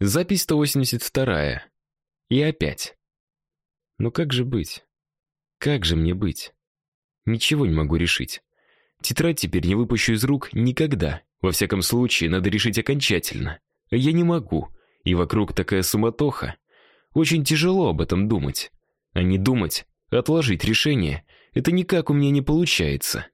Запись 182. И опять. Ну как же быть? Как же мне быть? Ничего не могу решить. Тетрадь теперь не выпущу из рук никогда. Во всяком случае, надо решить окончательно. А я не могу, и вокруг такая суматоха. Очень тяжело об этом думать. А не думать, а отложить решение это никак у меня не получается.